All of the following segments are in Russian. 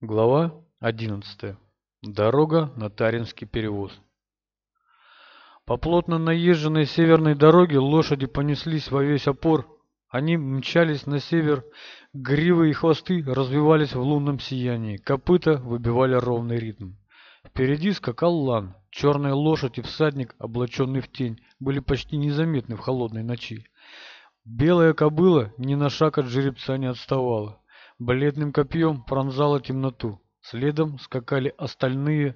Глава 11. Дорога на Таринский перевоз. По плотно наезженной северной дороге лошади понеслись во весь опор. Они мчались на север, гривы и хвосты развивались в лунном сиянии, копыта выбивали ровный ритм. Впереди скакал лан. Черная лошадь и всадник, облаченный в тень, были почти незаметны в холодной ночи. Белая кобыла ни на шаг от жеребца не отставала. Бледным копьем пронзала темноту. Следом скакали остальные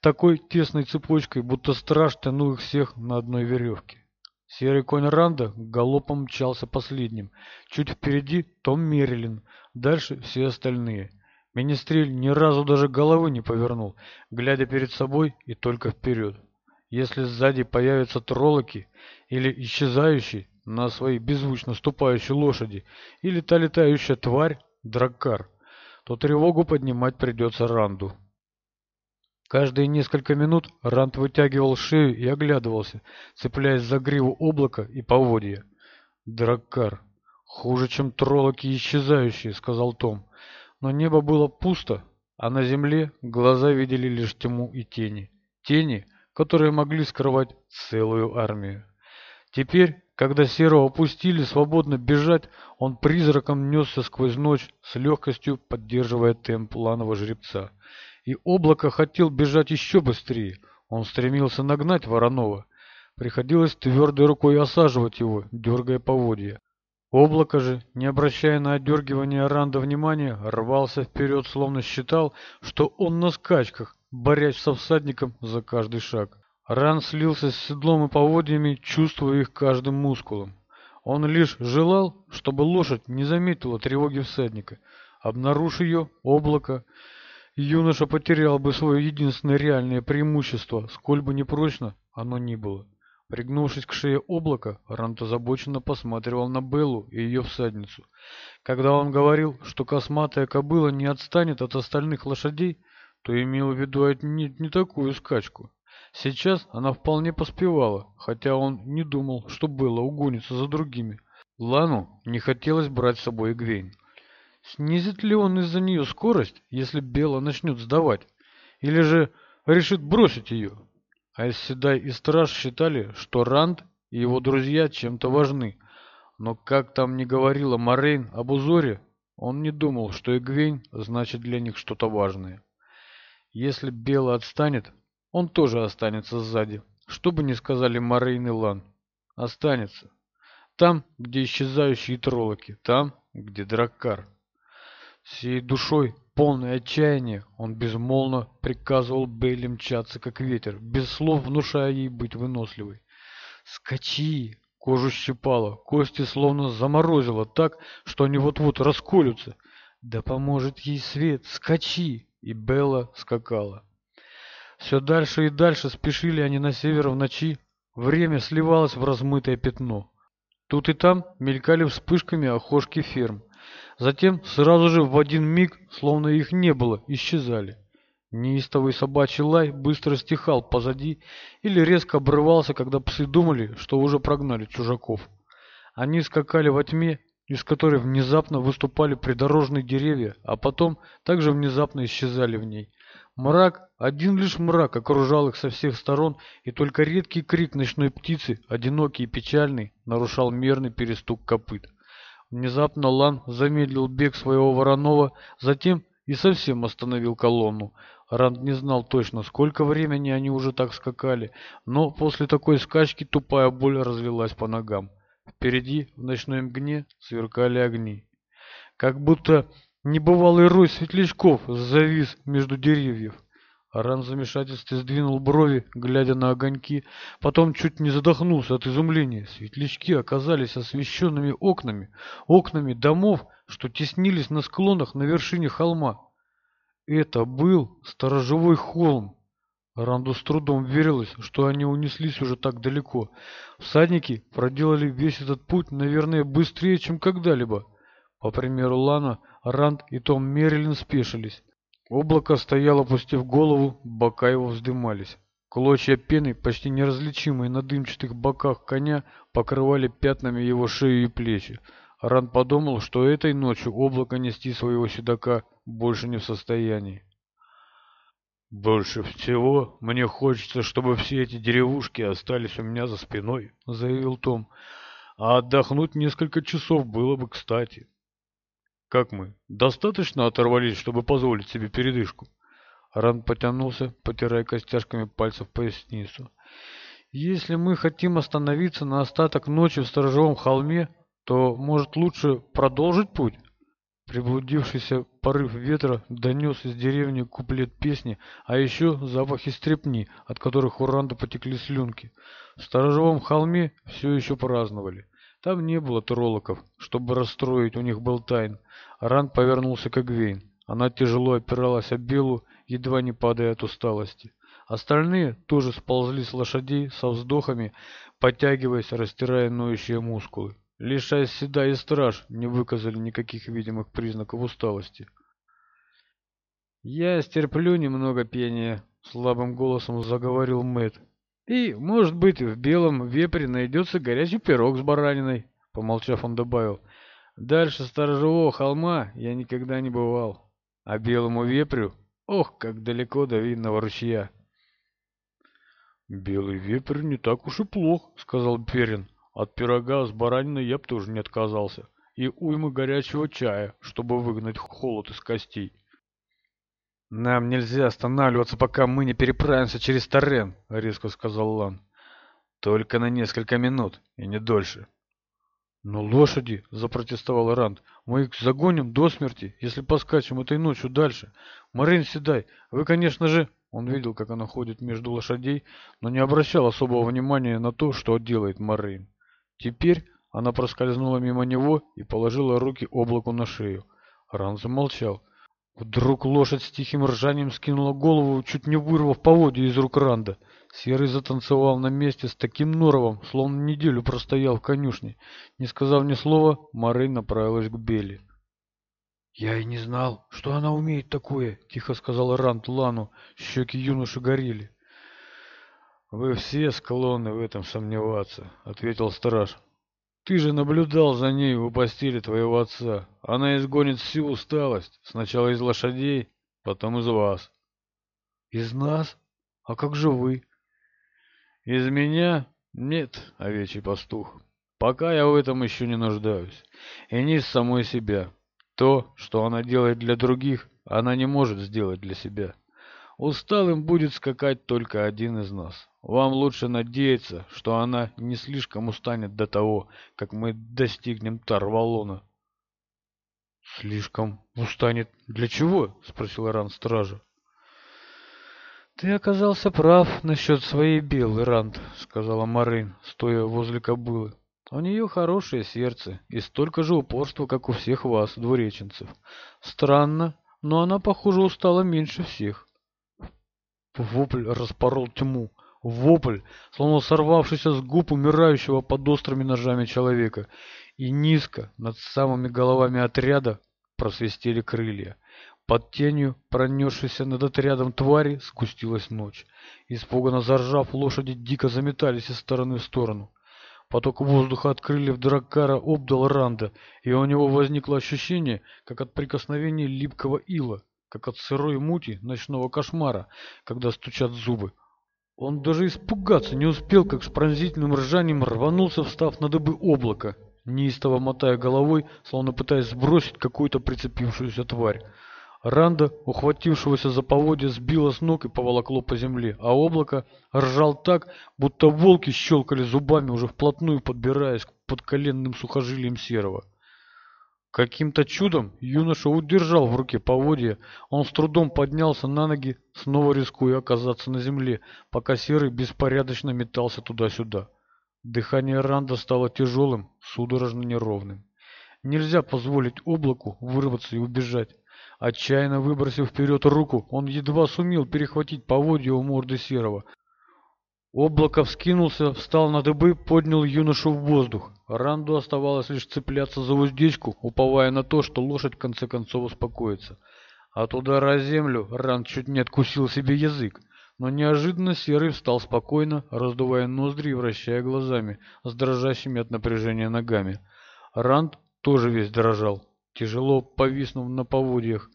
такой тесной цепочкой, будто страж тянул их всех на одной веревке. Серый конь Ранда галопом мчался последним. Чуть впереди Том Мерлин, дальше все остальные. Министрель ни разу даже головы не повернул, глядя перед собой и только вперед. Если сзади появятся троллоки или исчезающий на своей беззвучно ступающей лошади, или та летающая тварь, Драккар, то тревогу поднимать придется Ранду. Каждые несколько минут Ранд вытягивал шею и оглядывался, цепляясь за гриву облака и поводья. «Драккар, хуже, чем троллоки исчезающие», — сказал Том. Но небо было пусто, а на земле глаза видели лишь тьму и тени. Тени, которые могли скрывать целую армию. Теперь когда Серого опустили свободно бежать, он призраком несся сквозь ночь, с легкостью поддерживая темп ланого жеребца. И облако хотел бежать еще быстрее. Он стремился нагнать Воронова. Приходилось твердой рукой осаживать его, дергая поводья. Облако же, не обращая на отдергивание Ранда внимания, рвался вперед, словно считал, что он на скачках, борясь со всадником за каждый шаг. Ран слился с седлом и поводьями, чувствуя их каждым мускулом. Он лишь желал, чтобы лошадь не заметила тревоги всадника. Обнаружив ее, облако, юноша потерял бы свое единственное реальное преимущество, сколь бы непрочно оно ни было. Пригнувшись к шее облака, Рант озабоченно посматривал на Беллу и ее всадницу. Когда он говорил, что косматая кобыла не отстанет от остальных лошадей, то имел в виду отнюдь не такую скачку сейчас она вполне поспевала хотя он не думал что было угонится за другими. Лану не хотелось брать с собой гвейн снизит ли он из-за нее скорость если белла начнет сдавать? Или же решит бросить ее? А седай и страж считали что ранд и его друзья чем-то важны. Но как там не говорила Морейн об узоре, он не думал, что Игвень значит для них что-то важное. Если Бела отстанет, он тоже останется сзади. Что бы ни сказали Морейн и Лан, останется. Там, где исчезающие троллоки, там, где драккар. Всей душой, полной отчаяния, он безмолвно приказывал Бейли мчаться, как ветер, без слов внушая ей быть выносливой. «Скачи!» Кожу щипало, кости словно заморозило так, что они вот-вот расколются. «Да поможет ей свет! Скачи!» И Белла скакала. Все дальше и дальше спешили они на север в ночи. Время сливалось в размытое пятно. Тут и там мелькали вспышками окошки ферм. Затем сразу же в один миг, словно их не было, исчезали. Неистовый собачий лай быстро стихал позади или резко обрывался, когда псы думали, что уже прогнали чужаков. Они скакали во тьме, из которой внезапно выступали придорожные деревья, а потом также внезапно исчезали в ней. Мрак, один лишь мрак окружал их со всех сторон, и только редкий крик ночной птицы, одинокий и печальный, нарушал мерный перестук копыт. Внезапно Лан замедлил бег своего Воронова, затем и совсем остановил колонну. Ранд не знал точно, сколько времени они уже так скакали, но после такой скачки тупая боль разлилась по ногам. Впереди в ночной мгне сверкали огни. Как будто Небывалый рой светлячков завис между деревьев. Аран в замешательстве сдвинул брови, глядя на огоньки, потом чуть не задохнулся от изумления. Светлячки оказались освещенными окнами, окнами домов, что теснились на склонах на вершине холма. Это был сторожевой холм. Аранду с трудом верилось, что они унеслись уже так далеко. Всадники проделали весь этот путь, наверное, быстрее, чем когда-либо. По примеру Лана, Ранд и Том Мерлин спешились. Облако стояло, опустив голову, бока его вздымались. Клочья пены, почти неразличимые на дымчатых боках коня, покрывали пятнами его шею и плечи. Ран подумал, что этой ночью облако нести своего седока больше не в состоянии. «Больше всего мне хочется, чтобы все эти деревушки остались у меня за спиной», — заявил Том. «А отдохнуть несколько часов было бы кстати». Как мы? Достаточно оторвались, чтобы позволить себе передышку? Ран потянулся, потирая костяшками пальцев поясницу. Если мы хотим остановиться на остаток ночи в сторожевом холме, то, может, лучше продолжить путь? Приблудившийся порыв ветра донес из деревни куплет песни, а еще запах из трепни, от которых у Ранда потекли слюнки. В сторожевом холме все еще праздновали. Там не было троллоков, чтобы расстроить у них был тайн. Ран повернулся к Эгвейн. Она тяжело опиралась об белу, едва не падая от усталости. Остальные тоже сползли с лошадей со вздохами, подтягиваясь, растирая ноющие мускулы. Лишь седа и Страж не выказали никаких видимых признаков усталости. «Я стерплю немного пения», — слабым голосом заговорил Мэтт. И, может быть, в белом вепре найдется горячий пирог с бараниной, помолчав он добавил. Дальше сторожевого холма я никогда не бывал, а белому вепрю, ох, как далеко до винного ручья. «Белый вепрь не так уж и плох», — сказал Перин. «От пирога с бараниной я б тоже не отказался. И уйма горячего чая, чтобы выгнать холод из костей». «Нам нельзя останавливаться, пока мы не переправимся через Торрен», — резко сказал Лан. «Только на несколько минут, и не дольше». «Но лошади!» — запротестовал Ранд. «Мы их загоним до смерти, если поскачем этой ночью дальше. Марин Седай, вы, конечно же...» Он видел, как она ходит между лошадей, но не обращал особого внимания на то, что делает Марин. Теперь она проскользнула мимо него и положила руки облаку на шею. Ранд замолчал. Вдруг лошадь с тихим ржанием скинула голову, чуть не вырвав поводья из рук Ранда. Серый затанцевал на месте с таким норовом, словно неделю простоял в конюшне. Не сказав ни слова, Марей направилась к Белли. «Я и не знал, что она умеет такое», — тихо сказал Ранд Лану. Щеки юноши горели. «Вы все склонны в этом сомневаться», — ответил страж. Ты же наблюдал за ней у постели твоего отца. Она изгонит всю усталость. Сначала из лошадей, потом из вас. Из нас? А как же вы? Из меня? Нет, овечий пастух. Пока я в этом еще не нуждаюсь. И не из самой себя. То, что она делает для других, она не может сделать для себя. Усталым будет скакать только один из нас. Вам лучше надеяться, что она не слишком устанет до того, как мы достигнем Тарвалона. «Слишком устанет. Для чего?» — спросил Ран стража. «Ты оказался прав насчет своей белой, Ранд», — сказала Марин, стоя возле кобылы. «У нее хорошее сердце и столько же упорства, как у всех вас, двуреченцев. Странно, но она, похоже, устала меньше всех. Вопль распорол тьму. Вопль, словно сорвавшийся с губ умирающего под острыми ножами человека. И низко, над самыми головами отряда, просвистели крылья. Под тенью, пронесшейся над отрядом твари, скустилась ночь. Испуганно заржав, лошади дико заметались из стороны в сторону. Поток воздуха от крыльев Драккара обдал Ранда, и у него возникло ощущение, как от прикосновения липкого ила как от сырой мути ночного кошмара, когда стучат зубы. Он даже испугаться не успел, как с пронзительным ржанием рванулся, встав на дыбы облака, неистово мотая головой, словно пытаясь сбросить какую-то прицепившуюся тварь. Ранда, ухватившегося за поводья, сбила с ног и поволокло по земле, а облако ржал так, будто волки щелкали зубами, уже вплотную подбираясь к подколенным сухожилиям серого. Каким-то чудом юноша удержал в руке поводья. Он с трудом поднялся на ноги, снова рискуя оказаться на земле, пока серый беспорядочно метался туда-сюда. Дыхание Ранда стало тяжелым, судорожно неровным. Нельзя позволить облаку вырваться и убежать. Отчаянно выбросив вперед руку, он едва сумел перехватить поводья у морды серого. Облако вскинулся, встал на дыбы, поднял юношу в воздух. Ранду оставалось лишь цепляться за уздечку, уповая на то, что лошадь в конце концов успокоится. От удара о землю Ранд чуть не откусил себе язык, но неожиданно Серый встал спокойно, раздувая ноздри и вращая глазами, с дрожащими от напряжения ногами. Ранд тоже весь дрожал, тяжело повиснув на поводьях.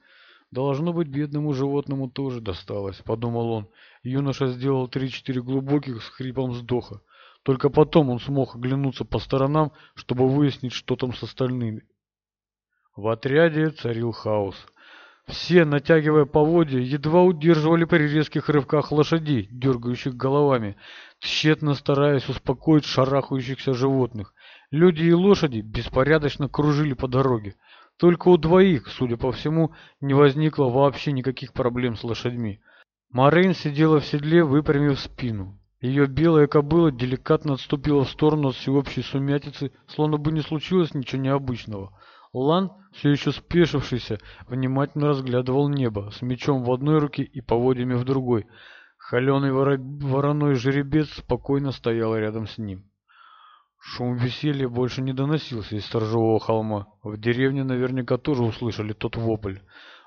«Должно быть, бедному животному тоже досталось», — подумал он. Юноша сделал три-четыре глубоких с хрипом вздоха. Только потом он смог оглянуться по сторонам, чтобы выяснить, что там с остальными. В отряде царил хаос. Все, натягивая поводья, едва удерживали при резких рывках лошадей, дергающих головами, тщетно стараясь успокоить шарахающихся животных. Люди и лошади беспорядочно кружили по дороге. Только у двоих, судя по всему, не возникло вообще никаких проблем с лошадьми. Марин сидела в седле, выпрямив спину. Ее белая кобыла деликатно отступила в сторону от всеобщей сумятицы, словно бы не случилось ничего необычного. Лан, все еще спешившийся, внимательно разглядывал небо, с мечом в одной руке и поводьями в другой. Холеный вороной жеребец спокойно стоял рядом с ним. Шум веселья больше не доносился из сторожевого холма. В деревне наверняка тоже услышали тот вопль.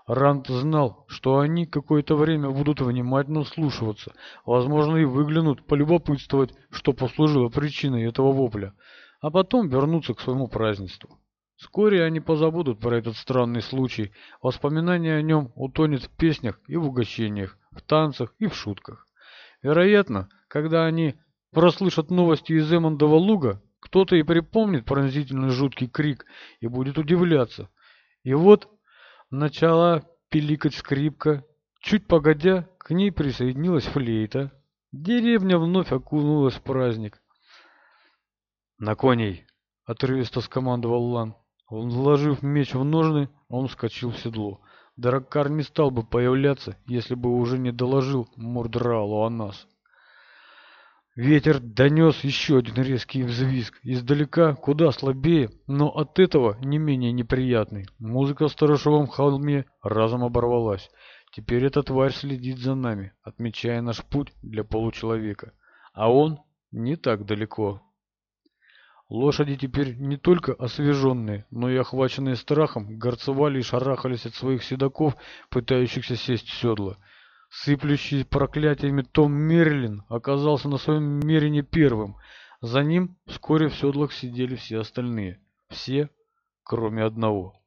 Рант знал, что они какое-то время будут внимательно слушаться, возможно, и выглянут, полюбопытствовать, что послужило причиной этого вопля, а потом вернуться к своему празднеству. Вскоре они позабудут про этот странный случай, воспоминание о нем утонет в песнях и в угощениях, в танцах и в шутках. Вероятно, когда они прослышат новости из Эммондова луга, кто-то и припомнит пронзительный жуткий крик и будет удивляться. И вот Начала пиликать скрипка, чуть погодя к ней присоединилась флейта. Деревня вновь окунулась в праздник. «На коней!» — отрывисто скомандовал Лан. Он, вложив меч в ножны, он вскочил в седло. Драккар не стал бы появляться, если бы уже не доложил Мурдралу о нас. Ветер донес еще один резкий взвизг, издалека куда слабее, но от этого не менее неприятный. Музыка в сторожевом холме разом оборвалась. Теперь эта тварь следит за нами, отмечая наш путь для получеловека. А он не так далеко. Лошади теперь не только освеженные, но и охваченные страхом, горцевали и шарахались от своих седаков, пытающихся сесть в седло сыплющий проклятиями Том Мерлин оказался на своем Мерине первым. За ним вскоре в седлах сидели все остальные. Все, кроме одного.